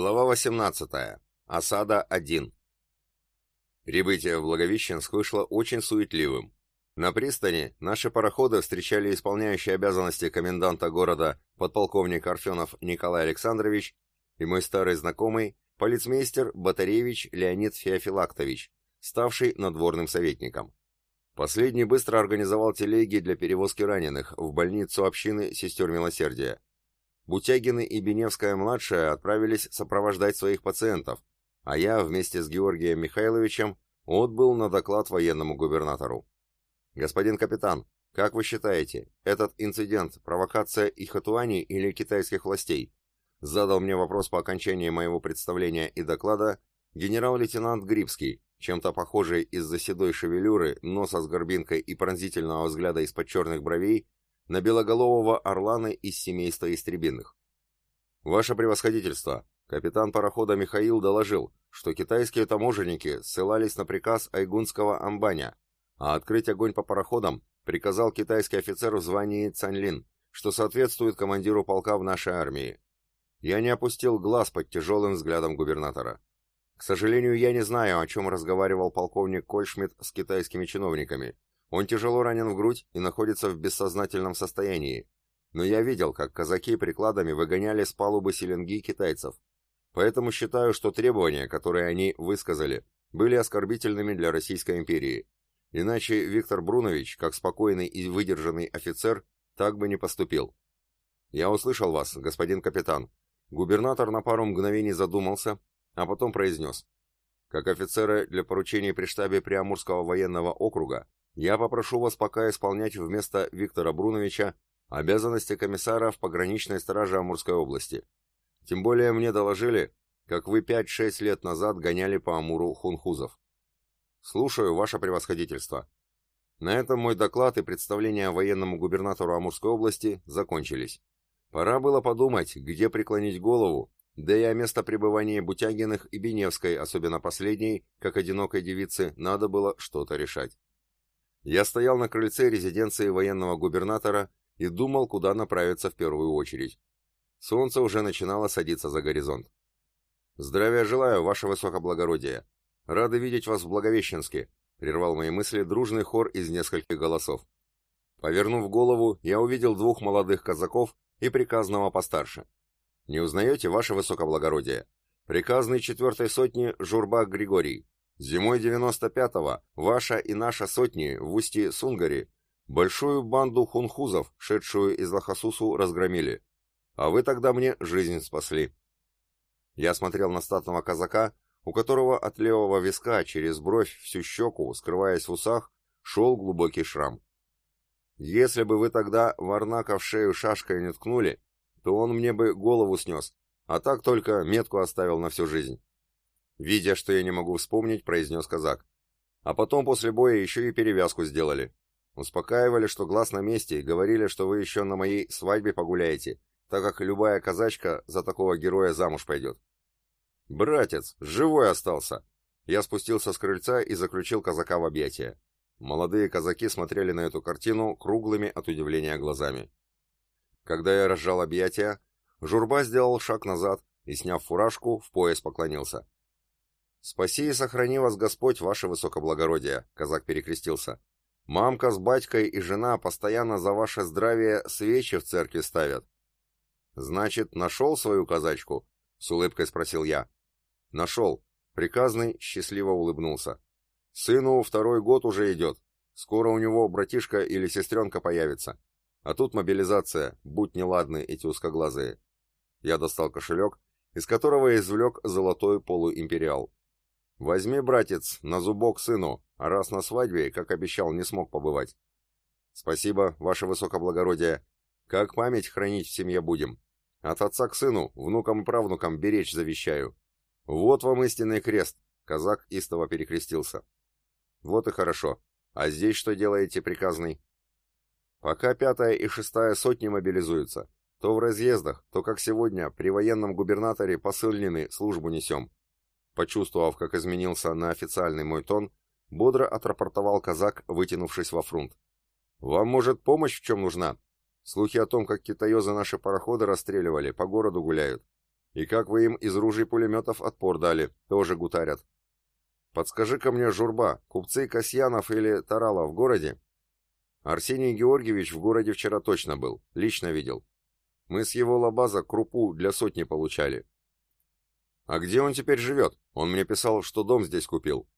Глава 18. Осада 1. Прибытие в Благовещенск вышло очень суетливым. На пристани наши пароходы встречали исполняющий обязанности коменданта города подполковник Арфенов Николай Александрович и мой старый знакомый, полицмейстер Батаревич Леонид Феофилактович, ставший надворным советником. Последний быстро организовал телеги для перевозки раненых в больницу общины сестер Милосердия. Бутягины и Беневская-младшая отправились сопровождать своих пациентов, а я вместе с Георгием Михайловичем отбыл на доклад военному губернатору. «Господин капитан, как вы считаете, этот инцидент – провокация Ихатуани или китайских властей?» Задал мне вопрос по окончании моего представления и доклада генерал-лейтенант Грибский, чем-то похожий из-за седой шевелюры, носа с горбинкой и пронзительного взгляда из-под черных бровей, на белоголового орлана из семейства истребиных. Ваше превосходительство, капитан парохода Михаил доложил, что китайские таможенники ссылались на приказ айгунского амбаня, а открыть огонь по пароходам приказал китайский офицер в звании Цанлин, что соответствует командиру полка в нашей армии. Я не опустил глаз под тяжелым взглядом губернатора. К сожалению, я не знаю, о чем разговаривал полковник Кольшмидт с китайскими чиновниками, он тяжело ранен в грудь и находится в бессознательном состоянии. Но я видел, как казаки прикладами выгоняли с палубы селенги китайцев. Поэтому считаю, что требования, которые они высказали, были оскорбительными для Российской империи. Иначе Виктор Брунович, как спокойный и выдержанный офицер, так бы не поступил. Я услышал вас, господин капитан. Губернатор на пару мгновений задумался, а потом произнес. Как офицеры для поручений при штабе Приамурского военного округа, я попрошу вас пока исполнять вместо Виктора Бруновича обязанности комиссара в пограничной страже Амурской области. Тем более мне доложили, как вы 5-6 лет назад гоняли по Амуру хунхузов. Слушаю, ваше превосходительство. На этом мой доклад и представление военному губернатору Амурской области закончились. Пора было подумать, где преклонить голову, да и о место пребывания Бутягиных и Беневской, особенно последней, как одинокой девицы, надо было что-то решать. Я стоял на крыльце резиденции военного губернатора и думал, куда направиться в первую очередь. Солнце уже начинало садиться за горизонт. «Здравия желаю, ваше высокоблагородие! Рады видеть вас в Благовещенске!» — прервал мои мысли дружный хор из нескольких голосов. Повернув голову, я увидел двух молодых казаков и приказного постарше. «Не узнаете, ваше высокоблагородие? Приказный четвертой сотни Журбак Григорий, Зимой 95-го ваша и наша сотни в устье Сунгари большую банду хунхузов, шедшую из Лахасусу, разгромили. А вы тогда мне жизнь спасли. Я смотрел на статного казака, у которого от левого виска через бровь всю щеку, скрываясь в усах, шел глубокий шрам. Если бы вы тогда Варнака в шею шашкой не ткнули, то он мне бы голову снес, а так только метку оставил на всю жизнь. Видя, что я не могу вспомнить, произнес казак. А потом после боя еще и перевязку сделали. Успокаивали, что глаз на месте, и говорили, что вы еще на моей свадьбе погуляете, так как любая казачка за такого героя замуж пойдет. Братец, живой остался! Я спустился с крыльца и заключил казака в объятия. Молодые казаки смотрели на эту картину круглыми от удивления глазами. Когда я разжал объятия, Журба сделал шаг назад и, сняв фуражку, в пояс поклонился. «Спаси и сохрани вас Господь, ваше высокоблагородие», — казак перекрестился. «Мамка с батькой и жена постоянно за ваше здравие свечи в церкви ставят». «Значит, нашел свою казачку?» — с улыбкой спросил я. «Нашел». Приказный счастливо улыбнулся. «Сыну второй год уже идет. Скоро у него братишка или сестренка появится. А тут мобилизация, будь неладны эти узкоглазые». Я достал кошелек, из которого извлек золотой полуимпериал. «Возьми, братец, на зубок сыну, а раз на свадьбе, как обещал, не смог побывать». «Спасибо, ваше высокоблагородие. Как память хранить в семье будем? От отца к сыну, внукам и правнукам беречь завещаю. Вот вам истинный крест!» Казак истово перекрестился. «Вот и хорошо. А здесь что делаете, приказный?» «Пока пятая и шестая сотни мобилизуются. То в разъездах, то, как сегодня, при военном губернаторе посыльнины службу несем. Почувствовав, как изменился на официальный мой тон, бодро отрапортовал казак, вытянувшись во фрунт. «Вам, может, помощь в чем нужна? Слухи о том, как китаёзы наши пароходы расстреливали, по городу гуляют. И как вы им из ружей пулеметов отпор дали, тоже гутарят. Подскажи-ка мне, Журба, купцы Касьянов или Тарала в городе? Арсений Георгиевич в городе вчера точно был, лично видел. Мы с его лабаза крупу для сотни получали. А где он теперь живет? Он мне писал, что дом здесь купил.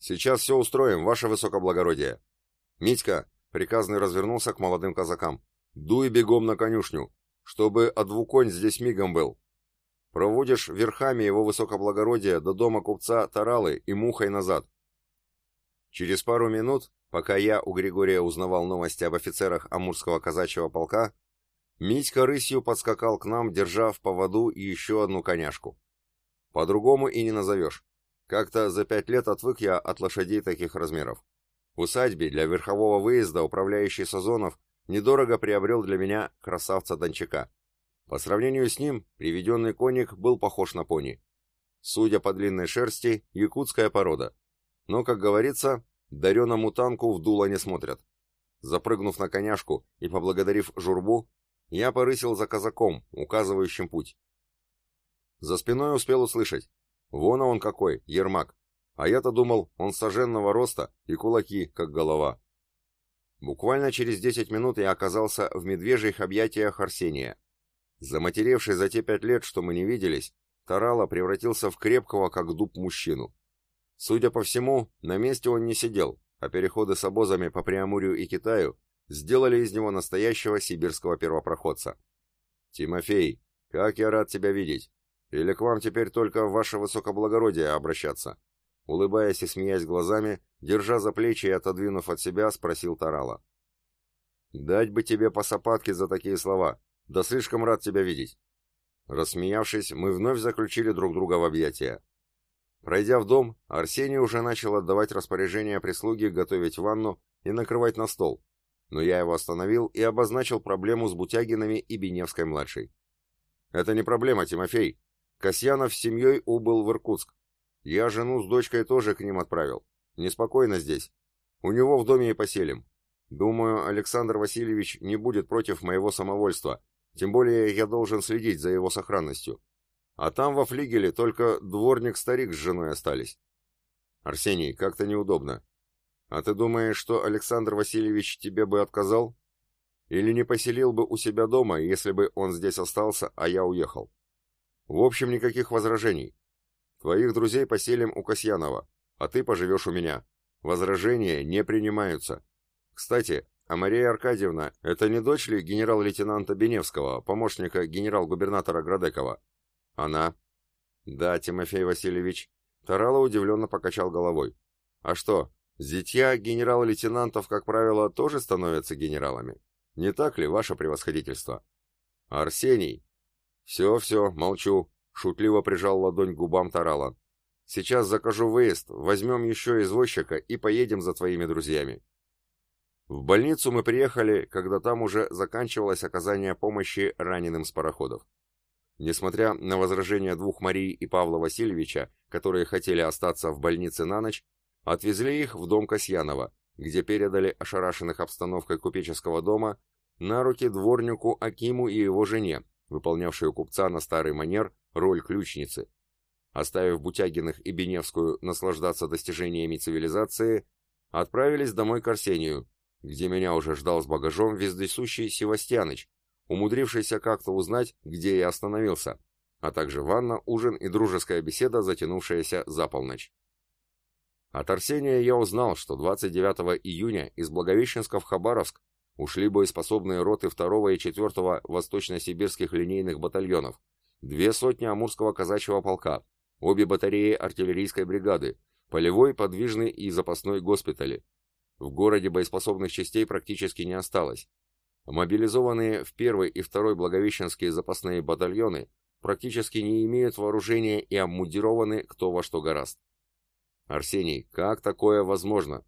Сейчас все устроим, ваше высокоблагородие. Митька, приказный развернулся к молодым казакам. Дуй бегом на конюшню, чтобы одвуконь здесь мигом был. Проводишь верхами его высокоблагородия до дома купца Таралы и мухой назад. Через пару минут, пока я у Григория узнавал новости об офицерах Амурского казачьего полка, Митька рысью подскакал к нам, держа в поводу еще одну коняшку. По-другому и не назовешь. Как-то за пять лет отвык я от лошадей таких размеров. В усадьбе для верхового выезда управляющий Сазонов недорого приобрел для меня красавца-дончака. По сравнению с ним, приведенный конник был похож на пони. Судя по длинной шерсти, якутская порода. Но, как говорится, дареному танку в дуло не смотрят. Запрыгнув на коняшку и поблагодарив журбу, я порысил за казаком, указывающим путь. За спиной успел услышать. Вон он какой, Ермак. А я-то думал, он соженного роста и кулаки, как голова. Буквально через десять минут я оказался в медвежьих объятиях Арсения. Заматеревший за те пять лет, что мы не виделись, Тарала превратился в крепкого, как дуб, мужчину. Судя по всему, на месте он не сидел, а переходы с обозами по Преамурью и Китаю сделали из него настоящего сибирского первопроходца. «Тимофей, как я рад тебя видеть! Или к вам теперь только ваше высокоблагородие обращаться?» Улыбаясь и смеясь глазами, держа за плечи и отодвинув от себя, спросил Тарала. «Дать бы тебе по сапатке за такие слова, да слишком рад тебя видеть!» Рассмеявшись, мы вновь заключили друг друга в объятия. Пройдя в дом, Арсений уже начал отдавать распоряжение прислуги готовить ванну и накрывать на стол, но я его остановил и обозначил проблему с Бутягинами и Беневской-младшей. «Это не проблема, Тимофей. Касьянов с семьей убыл в Иркутск. Я жену с дочкой тоже к ним отправил. Неспокойно здесь. У него в доме и поселим. Думаю, Александр Васильевич не будет против моего самовольства, тем более я должен следить за его сохранностью. А там во флигеле только дворник-старик с женой остались. Арсений, как-то неудобно. А ты думаешь, что Александр Васильевич тебе бы отказал? Или не поселил бы у себя дома, если бы он здесь остался, а я уехал? В общем, никаких возражений. Твоих друзей поселим у Касьянова, а ты поживешь у меня. Возражения не принимаются. Кстати, а Мария Аркадьевна — это не дочь ли генерал-лейтенанта Беневского, помощника генерал-губернатора Градекова? Она. Да, Тимофей Васильевич. Тарала удивленно покачал головой. А что, Зятья генерал-лейтенантов, как правило, тоже становятся генералами. Не так ли, ваше превосходительство? Арсений! Все-все, молчу, шутливо прижал ладонь к губам Тарала. Сейчас закажу выезд, возьмем еще извозчика и поедем за твоими друзьями. В больницу мы приехали, когда там уже заканчивалось оказание помощи раненым с пароходов. Несмотря на возражения двух Марии и Павла Васильевича, которые хотели остаться в больнице на ночь, Отвезли их в дом Касьянова, где передали ошарашенных обстановкой купеческого дома на руки дворнику Акиму и его жене, выполнявшей у купца на старый манер роль ключницы. Оставив Бутягиных и Беневскую наслаждаться достижениями цивилизации, отправились домой к Арсению, где меня уже ждал с багажом вездесущий Севастьяныч, умудрившийся как-то узнать, где я остановился, а также ванна, ужин и дружеская беседа, затянувшаяся за полночь. От Арсения я узнал, что 29 июня из Благовещенска в Хабаровск ушли боеспособные роты 2 и 4 восточно-сибирских линейных батальонов, две сотни Амурского казачьего полка, обе батареи артиллерийской бригады, полевой, подвижный и запасной госпитали. В городе боеспособных частей практически не осталось. Мобилизованные в 1 и 2 Благовещенские запасные батальоны практически не имеют вооружения и обмундированы кто во что гораст. «Арсений, как такое возможно?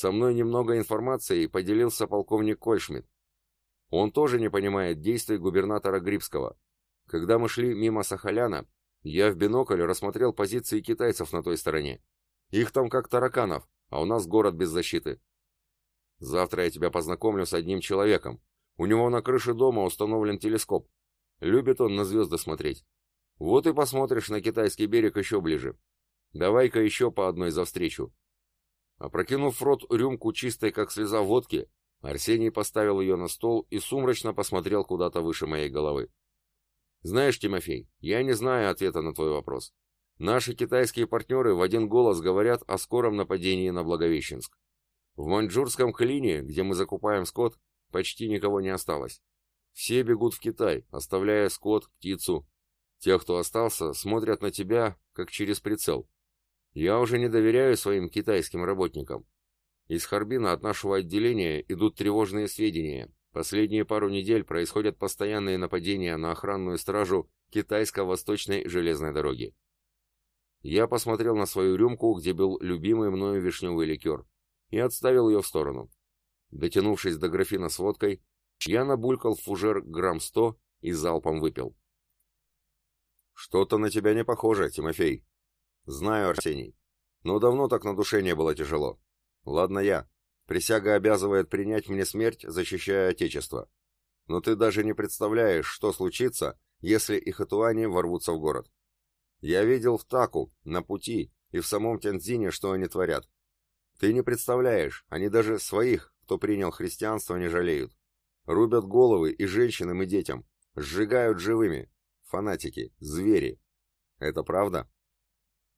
Со мной немного информации поделился полковник Кольшмидт. Он тоже не понимает действий губернатора Грибского. Когда мы шли мимо Сахаляна, я в бинокль рассмотрел позиции китайцев на той стороне. Их там как тараканов, а у нас город без защиты. Завтра я тебя познакомлю с одним человеком. У него на крыше дома установлен телескоп. Любит он на звезды смотреть. Вот и посмотришь на китайский берег еще ближе. Давай-ка еще по одной за встречу. Опрокинув в рот рюмку чистой, как слеза водки, Арсений поставил ее на стол и сумрачно посмотрел куда-то выше моей головы. «Знаешь, Тимофей, я не знаю ответа на твой вопрос. Наши китайские партнеры в один голос говорят о скором нападении на Благовещенск. В маньчжурском клине, где мы закупаем скот, почти никого не осталось. Все бегут в Китай, оставляя скот, птицу. Те, кто остался, смотрят на тебя, как через прицел. Я уже не доверяю своим китайским работникам. Из Харбина от нашего отделения идут тревожные сведения. Последние пару недель происходят постоянные нападения на охранную стражу китайско-восточной железной дороги. Я посмотрел на свою рюмку, где был любимый мною вишневый ликер, и отставил ее в сторону. Дотянувшись до графина с водкой, я набулькал фужер грамм сто и залпом выпил. «Что-то на тебя не похоже, Тимофей». «Знаю, Арсений. Но давно так на душе не было тяжело. Ладно я. Присяга обязывает принять мне смерть, защищая Отечество. Но ты даже не представляешь, что случится, если и хатуани ворвутся в город. Я видел в Таку, на пути и в самом Тяньцзине, что они творят. Ты не представляешь, они даже своих, кто принял христианство, не жалеют. Рубят головы и женщинам, и детям. Сжигают живыми. Фанатики, звери. Это правда?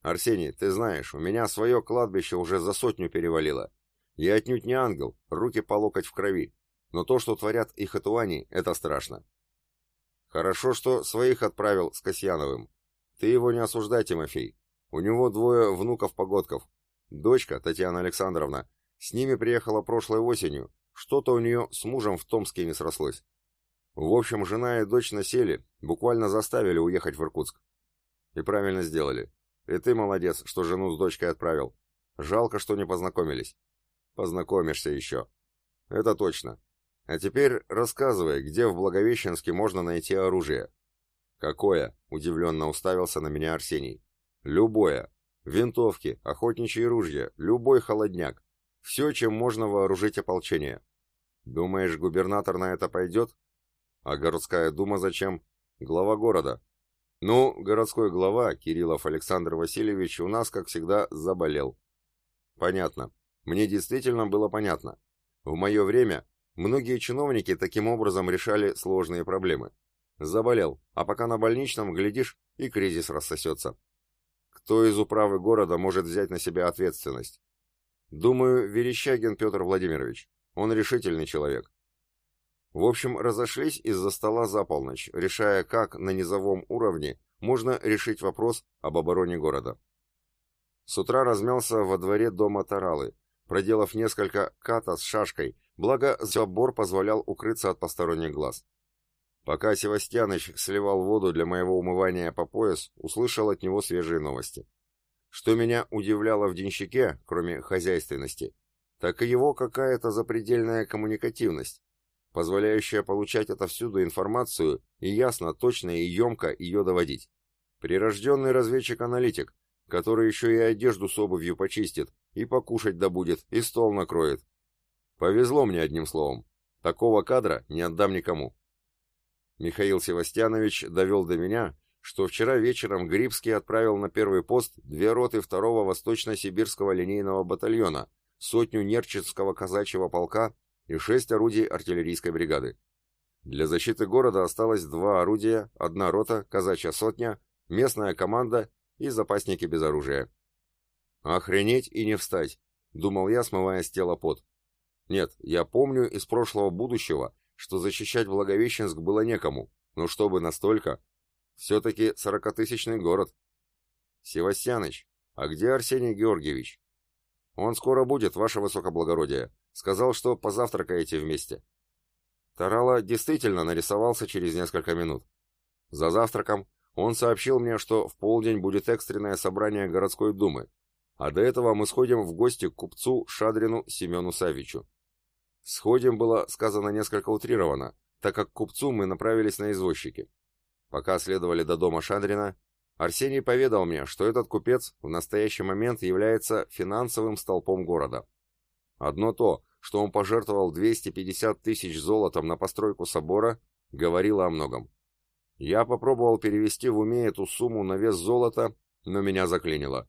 Арсений, ты знаешь, у меня свое кладбище уже за сотню перевалило. Я отнюдь не ангел, руки по локоть в крови. Но то, что творят их хатуани, это страшно. Хорошо, что своих отправил с Касьяновым. Ты его не осуждай, Тимофей. У него двое внуков-погодков. Дочка, Татьяна Александровна, с ними приехала прошлой осенью. Что-то у нее с мужем в Томске не срослось. В общем, жена и дочь насели, буквально заставили уехать в Иркутск. И правильно сделали. И ты молодец, что жену с дочкой отправил. Жалко, что не познакомились. Познакомишься еще. Это точно. А теперь рассказывай, где в Благовещенске можно найти оружие. «Какое?» — удивленно уставился на меня Арсений. «Любое. Винтовки, охотничьи ружья, любой холодняк. Все, чем можно вооружить ополчение. Думаешь, губернатор на это пойдет? А городская дума зачем? Глава города. Ну, городской глава, Кириллов Александр Васильевич, у нас, как всегда, заболел. Понятно. Мне действительно было понятно. В мое время многие чиновники таким образом решали сложные проблемы. Заболел, а пока на больничном, глядишь, и кризис рассосется. Кто из управы города может взять на себя ответственность? Думаю, Верещагин Петр Владимирович. Он решительный человек. В общем, разошлись из-за стола за полночь, решая, как на низовом уровне можно решить вопрос об обороне города. С утра размялся во дворе дома Таралы, проделав несколько ката с шашкой, благо забор позволял укрыться от посторонних глаз. Пока Севастьяныч сливал воду для моего умывания по пояс, услышал от него свежие новости. Что меня удивляло в денщике, кроме хозяйственности, так и его какая-то запредельная коммуникативность, позволяющая получать отовсюду информацию и ясно, точно и емко ее доводить. Прирожденный разведчик-аналитик, который еще и одежду с обувью почистит, и покушать добудет, и стол накроет. Повезло мне одним словом. Такого кадра не отдам никому. Михаил Севастьянович довел до меня, что вчера вечером Грибский отправил на первый пост две роты второго Восточно-Сибирского линейного батальона, сотню Нерчинского казачьего полка и шесть орудий артиллерийской бригады. Для защиты города осталось два орудия, одна рота, казачья сотня, местная команда и запасники без оружия. «Охренеть и не встать», — думал я, смывая с тела пот. Нет, я помню из прошлого будущего, что защищать Благовещенск было некому, но чтобы настолько... Все-таки сорокатысячный город. Севастьяныч, а где Арсений Георгиевич? Он скоро будет, ваше высокоблагородие. Сказал, что позавтракаете вместе. Тарала действительно нарисовался через несколько минут. За завтраком он сообщил мне, что в полдень будет экстренное собрание городской думы, а до этого мы сходим в гости к купцу Шадрину Семену Савичу. Сходим было сказано несколько утрированно, так как к купцу мы направились на извозчики. Пока следовали до дома Шадрина, Арсений поведал мне, что этот купец в настоящий момент является финансовым столпом города. Одно то, что он пожертвовал 250 тысяч золотом на постройку собора, говорило о многом. Я попробовал перевести в уме эту сумму на вес золота, но меня заклинило.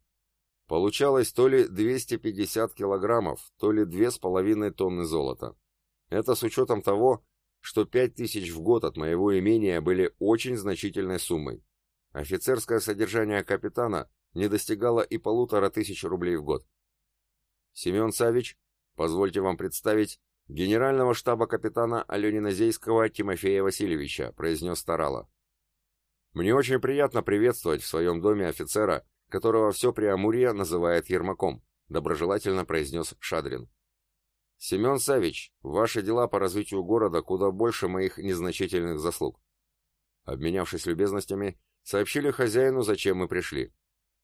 Получалось то ли 250 килограммов, то ли 2,5 тонны золота. Это с учетом того, что 5000 в год от моего имения были очень значительной суммой. Офицерское содержание капитана не достигало и полутора тысяч рублей в год. Семен Савич, позвольте вам представить генерального штаба капитана Аленина-Зейского Тимофея Васильевича, произнес Старала. Мне очень приятно приветствовать в своем доме офицера, которого все Преамурье называет Ермаком», — доброжелательно произнес Шадрин. «Семен Савич, ваши дела по развитию города куда больше моих незначительных заслуг». Обменявшись любезностями, сообщили хозяину, зачем мы пришли.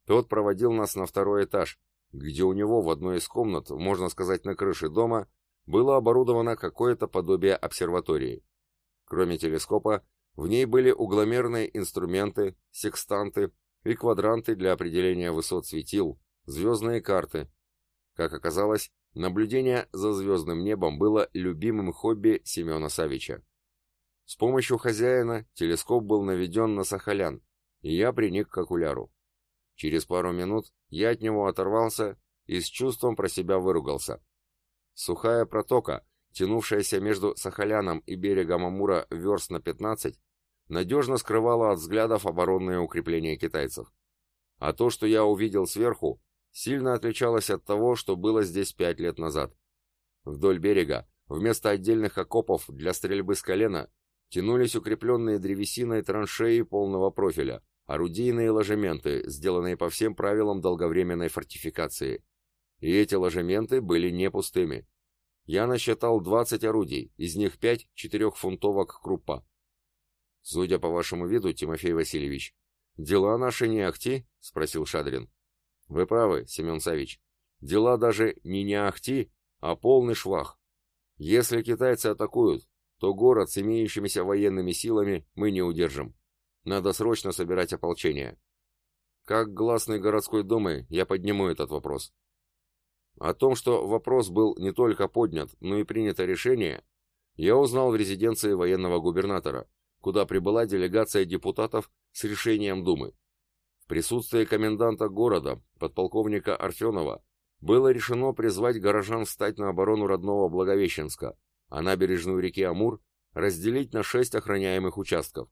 Тот проводил нас на второй этаж, где у него в одной из комнат, можно сказать, на крыше дома, было оборудовано какое-то подобие обсерватории. Кроме телескопа, в ней были угломерные инструменты, секстанты, и квадранты для определения высот светил, звездные карты. Как оказалось, наблюдение за звездным небом было любимым хобби Семена Савича. С помощью хозяина телескоп был наведен на Сахалян, и я приник к окуляру. Через пару минут я от него оторвался и с чувством про себя выругался. Сухая протока, тянувшаяся между Сахаляном и берегом Амура верст на 15, надежно скрывала от взглядов оборонные укрепления китайцев. А то, что я увидел сверху, сильно отличалось от того, что было здесь пять лет назад. Вдоль берега, вместо отдельных окопов для стрельбы с колена, тянулись укрепленные древесиной траншеи полного профиля, орудийные ложементы, сделанные по всем правилам долговременной фортификации. И эти ложементы были не пустыми. Я насчитал 20 орудий, из них 5 четырехфунтовок крупа. «Судя по вашему виду, Тимофей Васильевич, дела наши не ахти?» — спросил Шадрин. «Вы правы, Семен Савич. Дела даже не не ахти, а полный швах. Если китайцы атакуют, то город с имеющимися военными силами мы не удержим. Надо срочно собирать ополчение. Как гласный городской думы, я подниму этот вопрос. О том, что вопрос был не только поднят, но и принято решение, я узнал в резиденции военного губернатора, куда прибыла делегация депутатов с решением Думы. В присутствии коменданта города, подполковника Арфенова, было решено призвать горожан встать на оборону родного Благовещенска, а набережную реки Амур разделить на шесть охраняемых участков.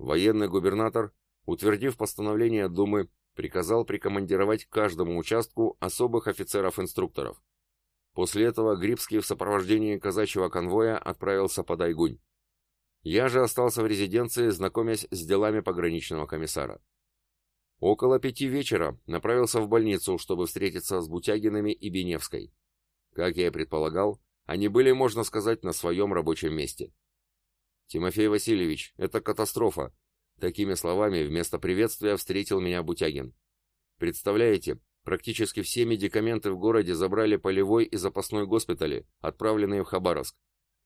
Военный губернатор, утвердив постановление Думы, приказал прикомандировать каждому участку особых офицеров-инструкторов. После этого Грибский в сопровождении казачьего конвоя отправился под Айгунь. Я же остался в резиденции, знакомясь с делами пограничного комиссара. Около пяти вечера направился в больницу, чтобы встретиться с Бутягинами и Беневской. Как я и предполагал, они были, можно сказать, на своем рабочем месте. «Тимофей Васильевич, это катастрофа!» Такими словами вместо приветствия встретил меня Бутягин. «Представляете, практически все медикаменты в городе забрали полевой и запасной госпитали, отправленные в Хабаровск.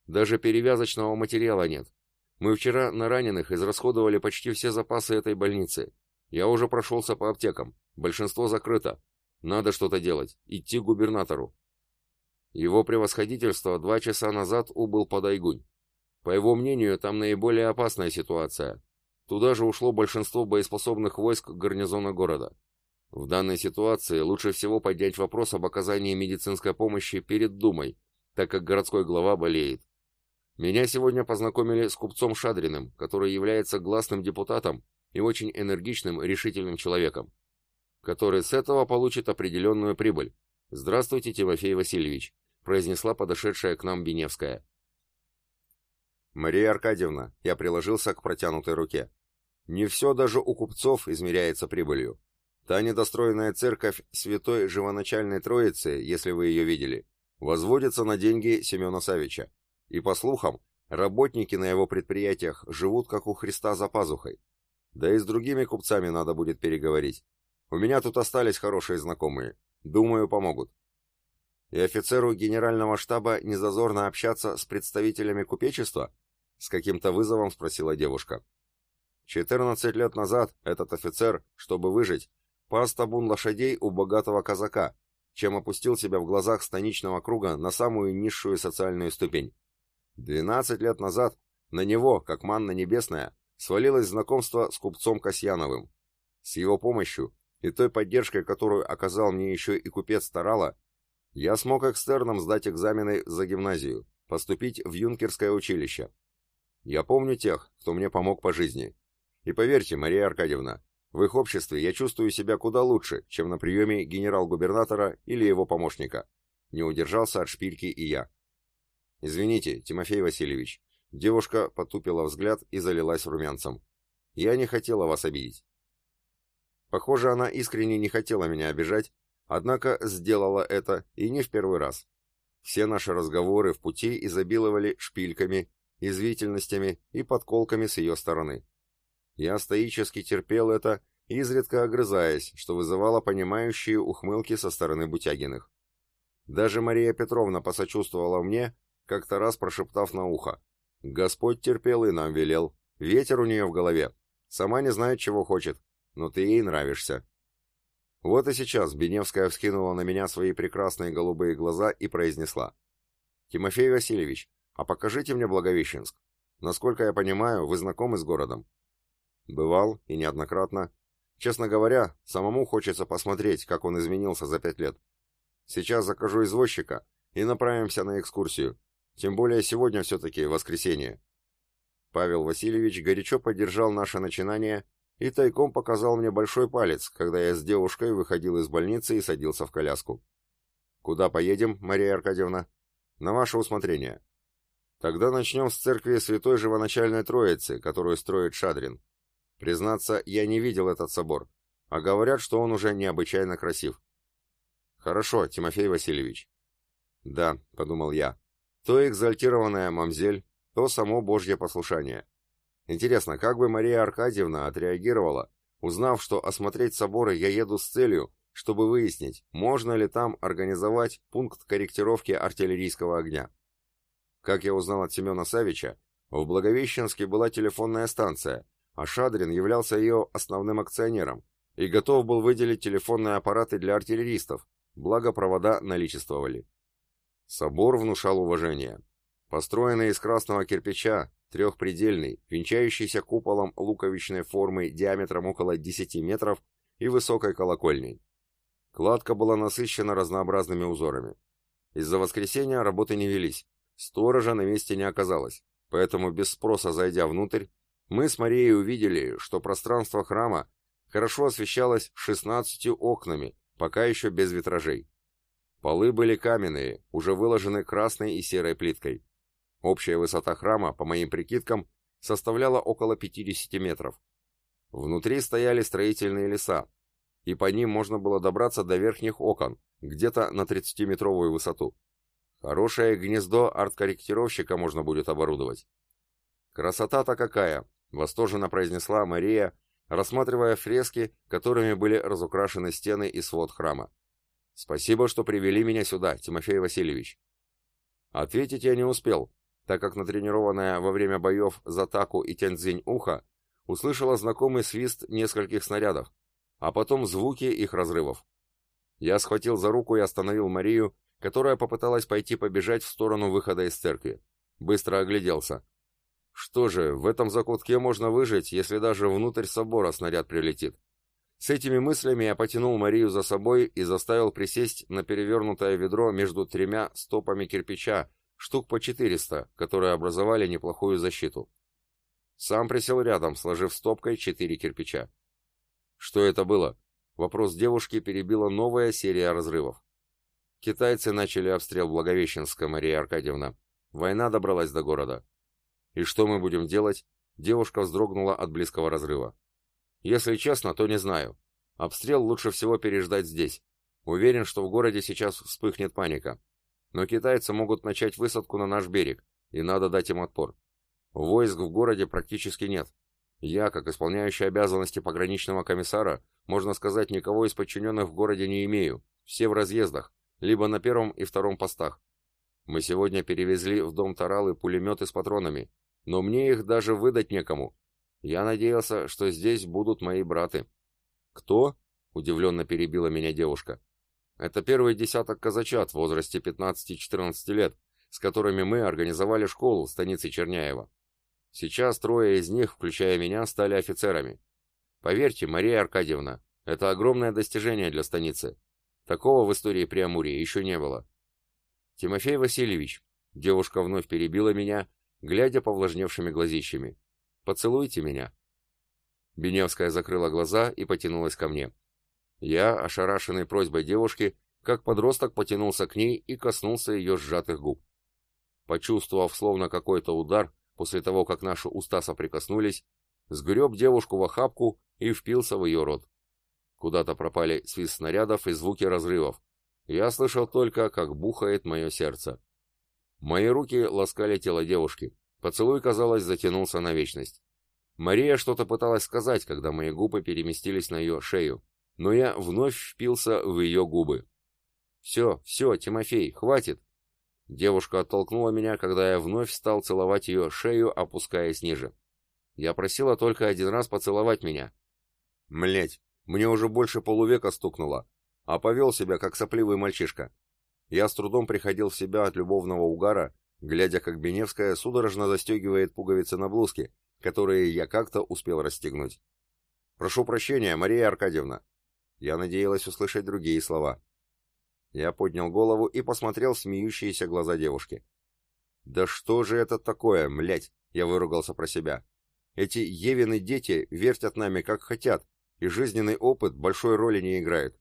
Даже перевязочного материала нет. Мы вчера на раненых израсходовали почти все запасы этой больницы. Я уже прошелся по аптекам. Большинство закрыто. Надо что-то делать. Идти к губернатору. Его превосходительство два часа назад убыл под Айгунь. По его мнению, там наиболее опасная ситуация. Туда же ушло большинство боеспособных войск гарнизона города. В данной ситуации лучше всего поднять вопрос об оказании медицинской помощи перед Думой, так как городской глава болеет. Меня сегодня познакомили с купцом Шадриным, который является гласным депутатом и очень энергичным, решительным человеком, который с этого получит определенную прибыль. «Здравствуйте, Тимофей Васильевич», — произнесла подошедшая к нам Беневская. «Мария Аркадьевна», — я приложился к протянутой руке. «Не все даже у купцов измеряется прибылью. Та недостроенная церковь Святой Живоначальной Троицы, если вы ее видели, возводится на деньги Семена Савича. И по слухам, работники на его предприятиях живут как у Христа за пазухой. Да и с другими купцами надо будет переговорить. У меня тут остались хорошие знакомые. Думаю, помогут. И офицеру генерального штаба не зазорно общаться с представителями купечества? С каким-то вызовом спросила девушка. 14 лет назад этот офицер, чтобы выжить, пас табун лошадей у богатого казака, чем опустил себя в глазах станичного круга на самую низшую социальную ступень. Двенадцать лет назад на него, как манна небесная, свалилось знакомство с купцом Касьяновым. С его помощью и той поддержкой, которую оказал мне еще и купец Тарала, я смог экстерном сдать экзамены за гимназию, поступить в юнкерское училище. Я помню тех, кто мне помог по жизни. И поверьте, Мария Аркадьевна, в их обществе я чувствую себя куда лучше, чем на приеме генерал-губернатора или его помощника. Не удержался от шпильки и я. Извините, Тимофей Васильевич. Девушка потупила взгляд и залилась румянцем. Я не хотела вас обидеть. Похоже, она искренне не хотела меня обижать, однако сделала это и не в первый раз. Все наши разговоры в пути изобиловали шпильками, извительностями и подколками с ее стороны. Я стоически терпел это, изредка огрызаясь, что вызывало понимающие ухмылки со стороны Бутягиных. Даже Мария Петровна посочувствовала мне, как-то раз прошептав на ухо. «Господь терпел и нам велел. Ветер у нее в голове. Сама не знает, чего хочет, но ты ей нравишься». Вот и сейчас Беневская вскинула на меня свои прекрасные голубые глаза и произнесла. «Тимофей Васильевич, а покажите мне Благовещенск. Насколько я понимаю, вы знакомы с городом?» «Бывал, и неоднократно. Честно говоря, самому хочется посмотреть, как он изменился за пять лет. Сейчас закажу извозчика и направимся на экскурсию. Тем более сегодня все-таки воскресенье». Павел Васильевич горячо поддержал наше начинание и тайком показал мне большой палец, когда я с девушкой выходил из больницы и садился в коляску. «Куда поедем, Мария Аркадьевна?» «На ваше усмотрение». «Тогда начнем с церкви Святой Живоначальной Троицы, которую строит Шадрин. Признаться, я не видел этот собор, а говорят, что он уже необычайно красив». «Хорошо, Тимофей Васильевич». «Да», — подумал я, — «то экзальтированная мамзель, то само Божье послушание». Интересно, как бы Мария Аркадьевна отреагировала, узнав, что осмотреть соборы я еду с целью, чтобы выяснить, можно ли там организовать пункт корректировки артиллерийского огня. Как я узнал от Семена Савича, в Благовещенске была телефонная станция, а Шадрин являлся ее основным акционером и готов был выделить телефонные аппараты для артиллеристов, благо провода наличествовали. Собор внушал уважение. Построенный из красного кирпича, трехпредельный, венчающийся куполом луковичной формы диаметром около 10 метров и высокой колокольней. Кладка была насыщена разнообразными узорами. Из-за воскресенья работы не велись, сторожа на месте не оказалось, поэтому без спроса зайдя внутрь, мы с Марией увидели, что пространство храма хорошо освещалось 16 окнами, пока еще без витражей. Полы были каменные, уже выложены красной и серой плиткой. Общая высота храма, по моим прикидкам, составляла около 50 метров. Внутри стояли строительные леса, и по ним можно было добраться до верхних окон, где-то на 30-метровую высоту. Хорошее гнездо арт-корректировщика можно будет оборудовать. «Красота-то какая!» — восторженно произнесла Мария, рассматривая фрески, которыми были разукрашены стены и свод храма. «Спасибо, что привели меня сюда, Тимофей Васильевич». Ответить я не успел, так как натренированная во время боев Затаку и Тяньцзинь ухо услышала знакомый свист нескольких снарядов, а потом звуки их разрывов. Я схватил за руку и остановил Марию, которая попыталась пойти побежать в сторону выхода из церкви. Быстро огляделся. Что же, в этом закутке можно выжить, если даже внутрь собора снаряд прилетит. С этими мыслями я потянул Марию за собой и заставил присесть на перевернутое ведро между тремя стопами кирпича, штук по 400, которые образовали неплохую защиту. Сам присел рядом, сложив стопкой четыре кирпича. Что это было? Вопрос девушки перебила новая серия разрывов. Китайцы начали обстрел Благовещенска, Мария Аркадьевна. Война добралась до города. И что мы будем делать? Девушка вздрогнула от близкого разрыва. Если честно, то не знаю. Обстрел лучше всего переждать здесь. Уверен, что в городе сейчас вспыхнет паника. Но китайцы могут начать высадку на наш берег, и надо дать им отпор. Войск в городе практически нет. Я, как исполняющий обязанности пограничного комиссара, можно сказать, никого из подчиненных в городе не имею. Все в разъездах, либо на первом и втором постах. Мы сегодня перевезли в дом Таралы пулеметы с патронами, но мне их даже выдать некому. Я надеялся, что здесь будут мои браты. Кто? Удивленно перебила меня девушка. Это первый десяток казачат в возрасте 15-14 лет, с которыми мы организовали школу в станице Черняева. Сейчас трое из них, включая меня, стали офицерами. Поверьте, Мария Аркадьевна, это огромное достижение для станицы. Такого в истории Преамурья еще не было. Тимофей Васильевич, девушка вновь перебила меня, глядя повлажневшими глазищами. Поцелуйте меня. Беневская закрыла глаза и потянулась ко мне. Я, ошарашенный просьбой девушки, как подросток потянулся к ней и коснулся ее сжатых губ. Почувствовав словно какой-то удар, после того, как наши уста соприкоснулись, сгреб девушку в охапку и впился в ее рот. Куда-то пропали свист снарядов и звуки разрывов. Я слышал только, как бухает мое сердце. Мои руки ласкали тело девушки. Поцелуй, казалось, затянулся на вечность. Мария что-то пыталась сказать, когда мои губы переместились на ее шею, но я вновь впился в ее губы. «Все, все, Тимофей, хватит!» Девушка оттолкнула меня, когда я вновь стал целовать ее шею, опускаясь ниже. Я просила только один раз поцеловать меня. Млять, мне уже больше полувека стукнуло, а повел себя, как сопливый мальчишка. Я с трудом приходил в себя от любовного угара, глядя, как Беневская судорожно застегивает пуговицы на блузке, которые я как-то успел расстегнуть. «Прошу прощения, Мария Аркадьевна». Я надеялась услышать другие слова. Я поднял голову и посмотрел в смеющиеся глаза девушки. «Да что же это такое, млять?» — я выругался про себя. «Эти Евины дети вертят нами как хотят, и жизненный опыт большой роли не играет.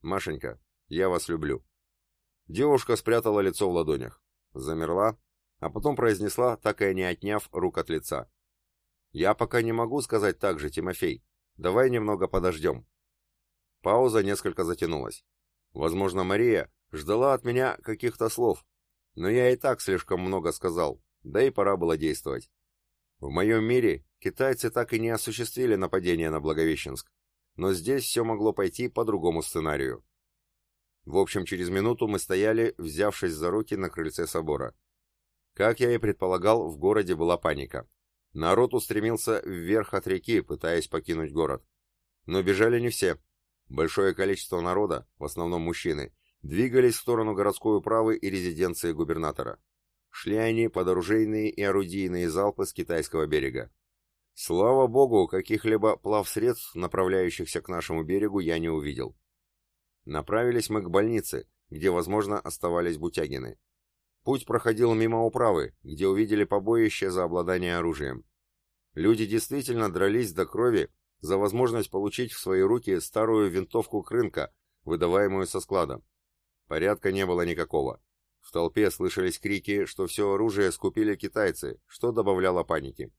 Машенька, я вас люблю». Девушка спрятала лицо в ладонях, замерла, а потом произнесла, так и не отняв рук от лица. «Я пока не могу сказать так же, Тимофей. Давай немного подождем». Пауза несколько затянулась. Возможно, Мария ждала от меня каких-то слов, но я и так слишком много сказал, да и пора было действовать. В моем мире китайцы так и не осуществили нападение на Благовещенск, но здесь все могло пойти по другому сценарию. В общем, через минуту мы стояли, взявшись за руки на крыльце собора. Как я и предполагал, в городе была паника. Народ устремился вверх от реки, пытаясь покинуть город. Но бежали не все. Большое количество народа, в основном мужчины, двигались в сторону городской управы и резиденции губернатора. Шли они под оружейные и орудийные залпы с китайского берега. Слава богу, каких-либо плавсредств, направляющихся к нашему берегу, я не увидел. Направились мы к больнице, где, возможно, оставались бутягины. Путь проходил мимо управы, где увидели побоище за обладание оружием. Люди действительно дрались до крови за возможность получить в свои руки старую винтовку Крынка, выдаваемую со склада. Порядка не было никакого. В толпе слышались крики, что все оружие скупили китайцы, что добавляло паники.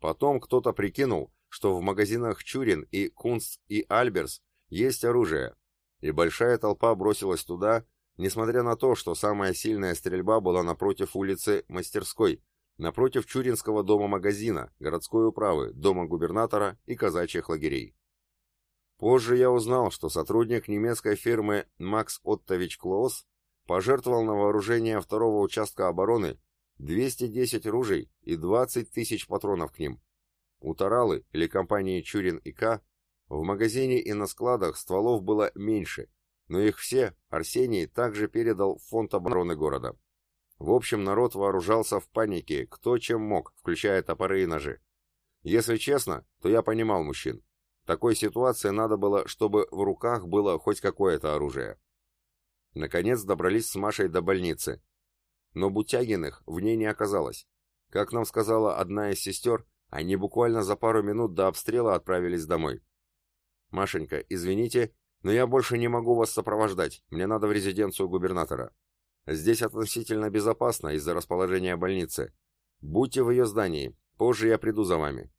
Потом кто-то прикинул, что в магазинах Чурин и Кунст и Альберс есть оружие, и большая толпа бросилась туда, несмотря на то, что самая сильная стрельба была напротив улицы Мастерской, напротив Чуринского дома-магазина, городской управы, дома губернатора и казачьих лагерей. Позже я узнал, что сотрудник немецкой фирмы Макс Оттович Клоус пожертвовал на вооружение второго участка обороны 210 ружей и 20 тысяч патронов к ним. У Таралы или компании Чурин и К в магазине и на складах стволов было меньше, но их все Арсений также передал в фонд обороны города. В общем, народ вооружался в панике, кто чем мог, включая топоры и ножи. Если честно, то я понимал мужчин. Такой ситуации надо было, чтобы в руках было хоть какое-то оружие. Наконец добрались с Машей до больницы. Но Бутягиных в ней не оказалось. Как нам сказала одна из сестер, они буквально за пару минут до обстрела отправились домой. «Машенька, извините, но я больше не могу вас сопровождать. Мне надо в резиденцию губернатора. Здесь относительно безопасно из-за расположения больницы. Будьте в ее здании, позже я приду за вами».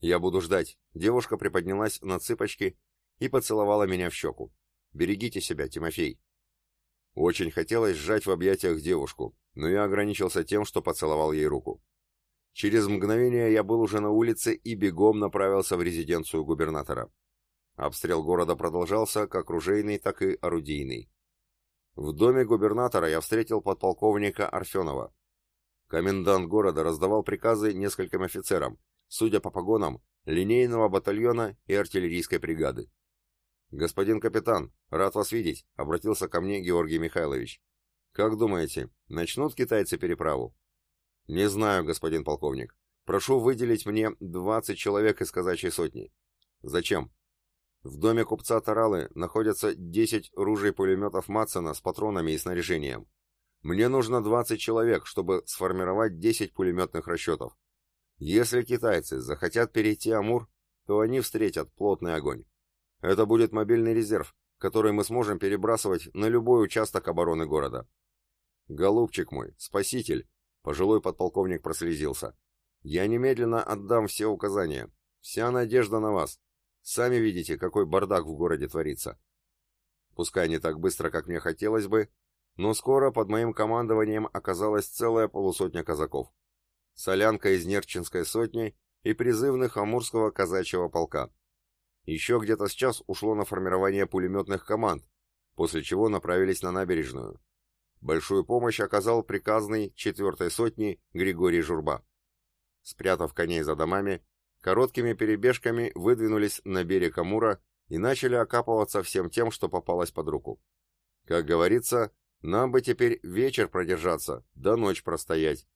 «Я буду ждать». Девушка приподнялась на цыпочки и поцеловала меня в щеку. «Берегите себя, Тимофей». Очень хотелось сжать в объятиях девушку, но я ограничился тем, что поцеловал ей руку. Через мгновение я был уже на улице и бегом направился в резиденцию губернатора. Обстрел города продолжался как ружейный, так и орудийный. В доме губернатора я встретил подполковника Арфенова. Комендант города раздавал приказы нескольким офицерам, судя по погонам, линейного батальона и артиллерийской бригады. «Господин капитан, рад вас видеть», — обратился ко мне Георгий Михайлович. «Как думаете, начнут китайцы переправу?» «Не знаю, господин полковник. Прошу выделить мне 20 человек из казачьей сотни. Зачем? В доме купца Таралы находятся 10 ружей-пулеметов Матсона с патронами и снаряжением. Мне нужно 20 человек, чтобы сформировать 10 пулеметных расчетов. Если китайцы захотят перейти Амур, то они встретят плотный огонь. Это будет мобильный резерв, который мы сможем перебрасывать на любой участок обороны города. Голубчик мой, спаситель, пожилой подполковник прослезился. Я немедленно отдам все указания. Вся надежда на вас. Сами видите, какой бардак в городе творится. Пускай не так быстро, как мне хотелось бы, но скоро под моим командованием оказалась целая полусотня казаков. Солянка из Нерчинской сотни и призывных Амурского казачьего полка. Еще где-то с час ушло на формирование пулеметных команд, после чего направились на набережную. Большую помощь оказал приказный четвертой сотни Григорий Журба. Спрятав коней за домами, короткими перебежками выдвинулись на берег Амура и начали окапываться всем тем, что попалось под руку. Как говорится, нам бы теперь вечер продержаться, да ночь простоять.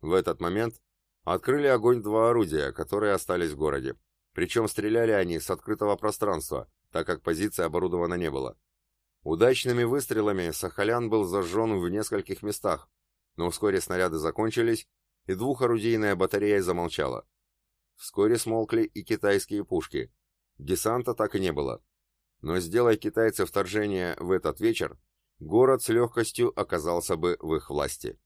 В этот момент открыли огонь два орудия, которые остались в городе. Причем стреляли они с открытого пространства, так как позиции оборудовано не было. Удачными выстрелами Сахалян был зажжен в нескольких местах, но вскоре снаряды закончились, и двухорудийная батарея замолчала. Вскоре смолкли и китайские пушки. Десанта так и не было. Но сделай китайцы вторжение в этот вечер, город с легкостью оказался бы в их власти.